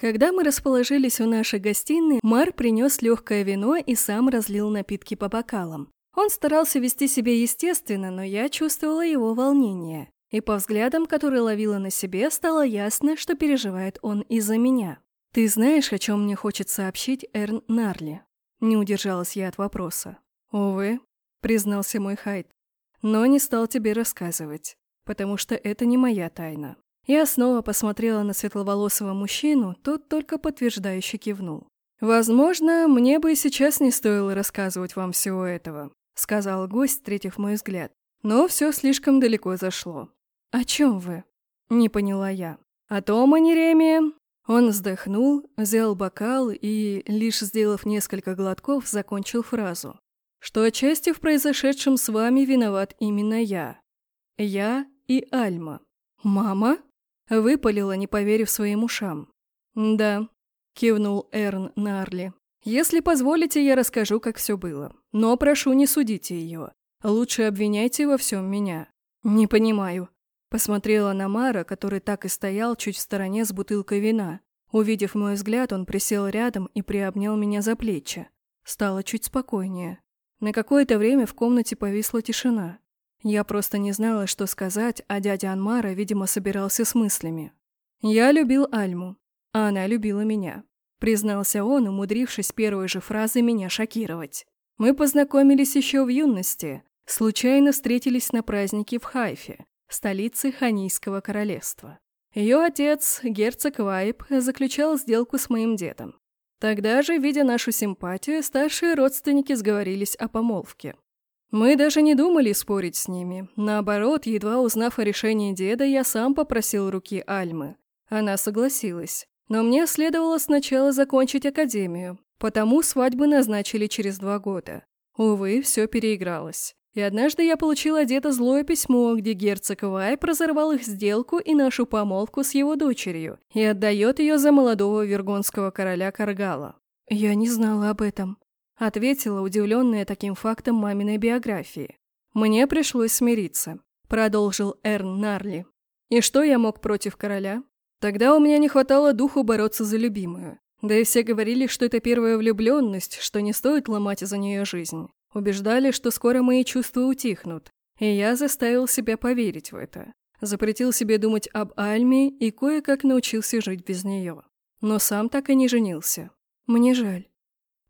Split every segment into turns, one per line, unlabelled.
Когда мы расположились у нашей гостиной, Мар принес легкое вино и сам разлил напитки по бокалам. Он старался вести себя естественно, но я чувствовала его волнение. И по взглядам, которые ловила на себе, стало ясно, что переживает он из-за меня. «Ты знаешь, о чем мне хочет сообщить Эрн Нарли?» Не удержалась я от вопроса. «Увы», — признался мой Хайд, «но не стал тебе рассказывать, потому что это не моя тайна». Я снова посмотрела на светловолосого мужчину, тот только подтверждающе кивнул. «Возможно, мне бы и сейчас не стоило рассказывать вам всего этого», — сказал гость, встретив мой взгляд. «Но все слишком далеко зашло». «О чем вы?» — не поняла я. «О том, а не Он вздохнул, взял бокал и, лишь сделав несколько глотков, закончил фразу. «Что отчасти в произошедшем с вами виноват именно я. Я и Альма. Мама?» Выпалила, не поверив своим ушам. «Да», — кивнул Эрн Нарли. «Если позволите, я расскажу, как все было. Но прошу, не судите ее. Лучше обвиняйте во всем меня». «Не понимаю». Посмотрела на Мара, который так и стоял чуть в стороне с бутылкой вина. Увидев мой взгляд, он присел рядом и приобнял меня за плечи. Стало чуть спокойнее. На какое-то время в комнате повисла тишина. Я просто не знала, что сказать, а дядя Анмара, видимо, собирался с мыслями. «Я любил Альму, а она любила меня», — признался он, умудрившись первой же фразой меня шокировать. «Мы познакомились еще в юности, случайно встретились на празднике в Хайфе, столице Ханийского королевства. Ее отец, герцог Вайб, заключал сделку с моим дедом. Тогда же, видя нашу симпатию, старшие родственники сговорились о помолвке. Мы даже не думали спорить с ними. Наоборот, едва узнав о решении деда, я сам попросил руки Альмы. Она согласилась. Но мне следовало сначала закончить академию, потому свадьбы назначили через два года. Увы, все переигралось. И однажды я получила деда злое письмо, где герцог Вайп разорвал их сделку и нашу помолвку с его дочерью и отдает ее за молодого вергонского короля Каргала. Я не знала об этом. Ответила, удивленная таким фактом маминой биографии. «Мне пришлось смириться», — продолжил Эрн Нарли. «И что я мог против короля? Тогда у меня не хватало духу бороться за любимую. Да и все говорили, что это первая влюбленность, что не стоит ломать из-за нее жизнь. Убеждали, что скоро мои чувства утихнут. И я заставил себя поверить в это. Запретил себе думать об Альме и кое-как научился жить без нее. Но сам так и не женился. Мне жаль.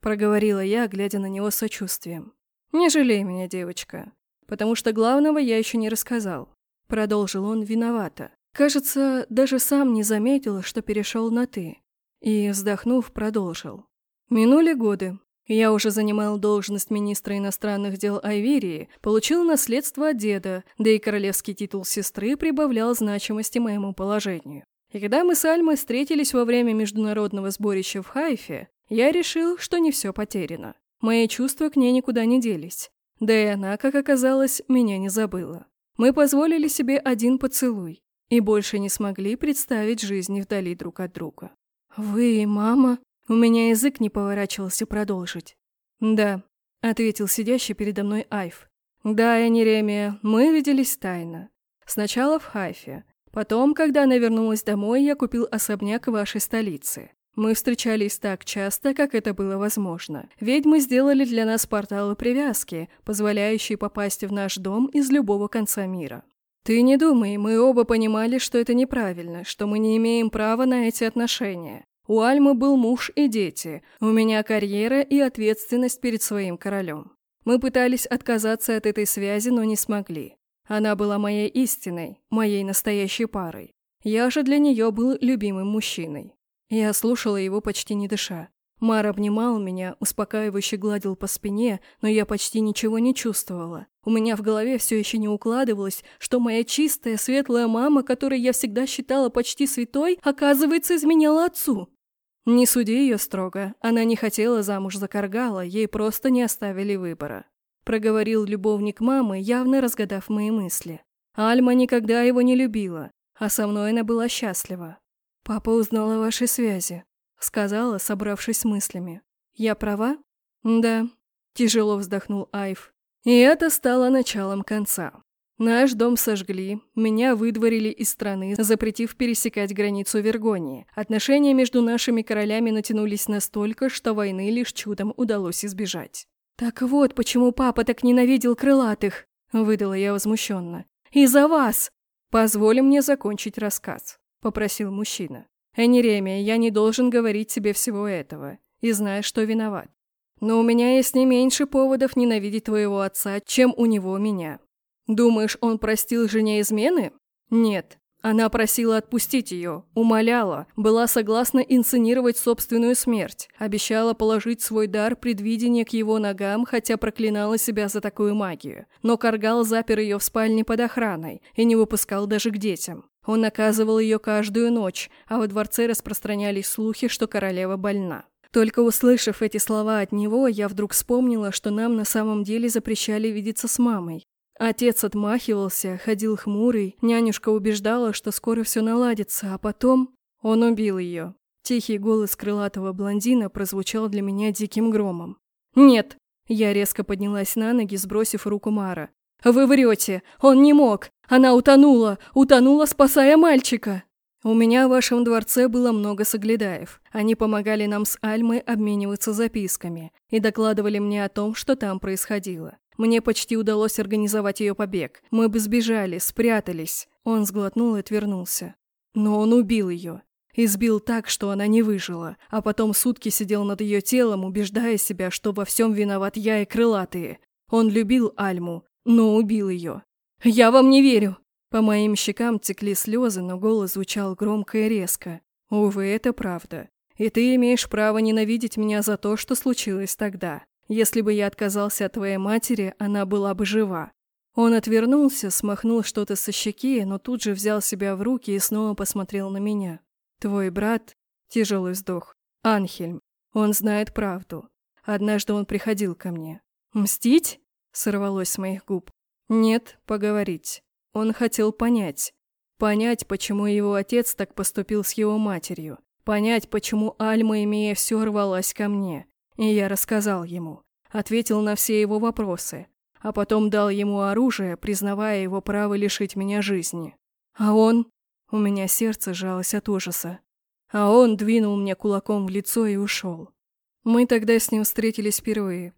Проговорила я, глядя на него с сочувствием. «Не жалей меня, девочка, потому что главного я еще не рассказал». Продолжил он виновато. Кажется, даже сам не заметил, что перешел на «ты». И, вздохнув, продолжил. Минули годы. Я уже занимал должность министра иностранных дел Айверии, получил наследство от деда, да и королевский титул сестры прибавлял значимости моему положению. И когда мы с Альмой встретились во время международного сборища в Хайфе, я решил, что не все потеряно. Мои чувства к ней никуда не делись. Да и она, как оказалось, меня не забыла. Мы позволили себе один поцелуй и больше не смогли представить жизни вдали друг от друга. «Вы, мама?» У меня язык не поворачивался продолжить. «Да», — ответил сидящий передо мной Айв. «Да, я Неремия, мы виделись тайно. Сначала в Хайфе. Потом, когда она вернулась домой, я купил особняк вашей столице. Мы встречались так часто, как это было возможно. Ведьмы сделали для нас порталы привязки, позволяющие попасть в наш дом из любого конца мира. Ты не думай, мы оба понимали, что это неправильно, что мы не имеем права на эти отношения. У Альмы был муж и дети, у меня карьера и ответственность перед своим королем. Мы пытались отказаться от этой связи, но не смогли. Она была моей истиной, моей настоящей парой. Я же для нее был любимым мужчиной. Я слушала его почти не дыша. Мар обнимал меня, успокаивающе гладил по спине, но я почти ничего не чувствовала. У меня в голове все еще не укладывалось, что моя чистая, светлая мама, которую я всегда считала почти святой, оказывается, изменяла отцу. Не суди ее строго. Она не хотела замуж за Каргала, ей просто не оставили выбора. Проговорил любовник мамы, явно разгадав мои мысли. Альма никогда его не любила, а со мной она была счастлива. «Папа узнал о вашей связи», — сказала, собравшись с мыслями. «Я права?» «Да», — тяжело вздохнул Айв. И это стало началом конца. Наш дом сожгли, меня выдворили из страны, запретив пересекать границу Вергонии. Отношения между нашими королями натянулись настолько, что войны лишь чудом удалось избежать. «Так вот, почему папа так ненавидел крылатых!» – выдала я возмущенно. «Из-за вас!» «Позволь мне закончить рассказ», – попросил мужчина. «Энеремия, я не должен говорить тебе всего этого, и знаю, что виноват. Но у меня есть не меньше поводов ненавидеть твоего отца, чем у него меня. Думаешь, он простил жене измены? Нет. Она просила отпустить ее, умоляла, была согласна инсценировать собственную смерть, обещала положить свой дар предвидения к его ногам, хотя проклинала себя за такую магию. Но Каргал запер ее в спальне под охраной и не выпускал даже к детям. Он наказывал ее каждую ночь, а во дворце распространялись слухи, что королева больна. Только услышав эти слова от него, я вдруг вспомнила, что нам на самом деле запрещали видеться с мамой. Отец отмахивался, ходил хмурый, нянюшка убеждала, что скоро все наладится, а потом он убил ее. Тихий голос крылатого блондина прозвучал для меня диким громом. «Нет!» Я резко поднялась на ноги, сбросив руку Мара. «Вы врете! Он не мог! Она утонула! Утонула, спасая мальчика!» «У меня в вашем дворце было много соглядаев. Они помогали нам с Альмой обмениваться записками и докладывали мне о том, что там происходило. Мне почти удалось организовать ее побег. Мы бы сбежали, спрятались. Он сглотнул и отвернулся. Но он убил ее. Избил так, что она не выжила, а потом сутки сидел над ее телом, убеждая себя, что во всем виноват я и крылатые. Он любил Альму, но убил ее. «Я вам не верю!» По моим щекам текли слезы, но голос звучал громко и резко. «Увы, это правда. И ты имеешь право ненавидеть меня за то, что случилось тогда. Если бы я отказался от твоей матери, она была бы жива». Он отвернулся, смахнул что-то со щеки, но тут же взял себя в руки и снова посмотрел на меня. «Твой брат...» – тяжелый вздох. «Анхельм. Он знает правду. Однажды он приходил ко мне. «Мстить?» – сорвалось с моих губ. «Нет, поговорить. Он хотел понять. Понять, почему его отец так поступил с его матерью. Понять, почему Альма, имея все, рвалась ко мне. И я рассказал ему, ответил на все его вопросы, а потом дал ему оружие, признавая его право лишить меня жизни. А он... У меня сердце сжалось от ужаса. А он двинул мне кулаком в лицо и ушел. Мы тогда с ним встретились впервые.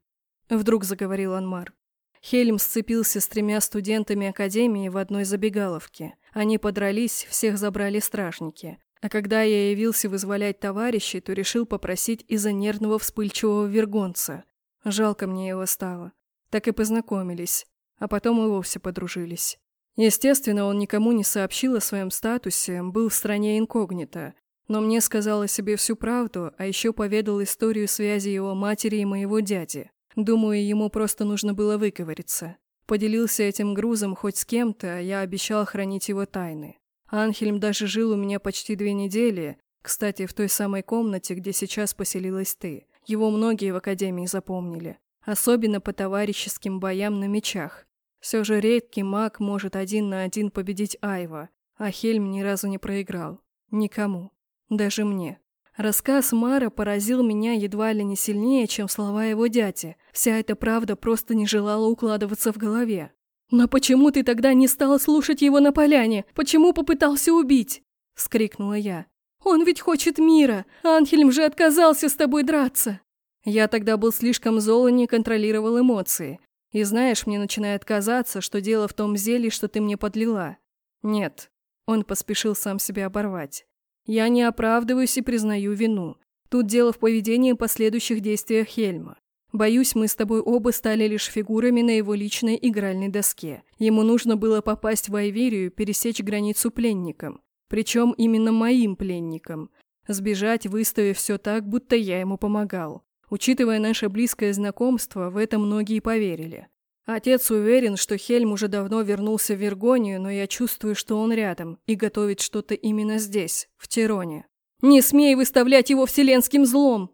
Вдруг заговорил Анмар. Хельм сцепился с тремя студентами Академии в одной забегаловке. Они подрались, всех забрали стражники. А когда я явился вызволять товарищей, то решил попросить из-за нервного вспыльчивого вергонца. Жалко мне его стало. Так и познакомились, а потом и вовсе подружились. Естественно, он никому не сообщил о своем статусе, был в стране инкогнито, но мне сказал о себе всю правду, а еще поведал историю связи его матери и моего дяди. Думаю, ему просто нужно было выговориться. Поделился этим грузом хоть с кем-то, а я обещал хранить его тайны. Анхельм даже жил у меня почти две недели, кстати, в той самой комнате, где сейчас поселилась ты. Его многие в Академии запомнили. Особенно по товарищеским боям на мечах. Все же редкий маг может один на один победить Айва, а Хельм ни разу не проиграл. Никому. Даже мне. Рассказ Мара поразил меня едва ли не сильнее, чем слова его дяди. Вся эта правда просто не желала укладываться в голове. «Но почему ты тогда не стал слушать его на поляне? Почему попытался убить?» – вскрикнула я. «Он ведь хочет мира! Анхельм же отказался с тобой драться!» Я тогда был слишком зол и не контролировал эмоции. И знаешь, мне начинает казаться, что дело в том зелье, что ты мне подлила. Нет. Он поспешил сам себя оборвать. Я не оправдываюсь и признаю вину. Тут дело в поведении и последующих действиях Хельма. Боюсь, мы с тобой оба стали лишь фигурами на его личной игральной доске. Ему нужно было попасть в Айверию, пересечь границу пленникам. Причем именно моим пленникам. Сбежать, выставив все так, будто я ему помогал. Учитывая наше близкое знакомство, в это многие поверили. Отец уверен, что Хельм уже давно вернулся в Вергонию, но я чувствую, что он рядом и готовит что-то именно здесь, в Тироне. «Не смей выставлять его вселенским злом!»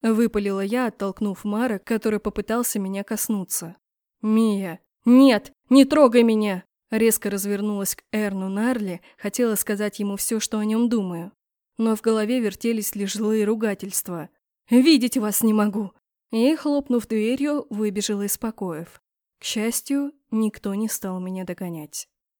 Выпалила я, оттолкнув Мара, который попытался меня коснуться. «Мия! Нет! Не трогай меня!» Резко развернулась к Эрну Нарли, хотела сказать ему все, что о нем думаю. Но в голове вертелись лишь злые ругательства. «Видеть вас не могу!» И, хлопнув дверью, выбежала из покоев. К счастью, Никто не стал меня догонять.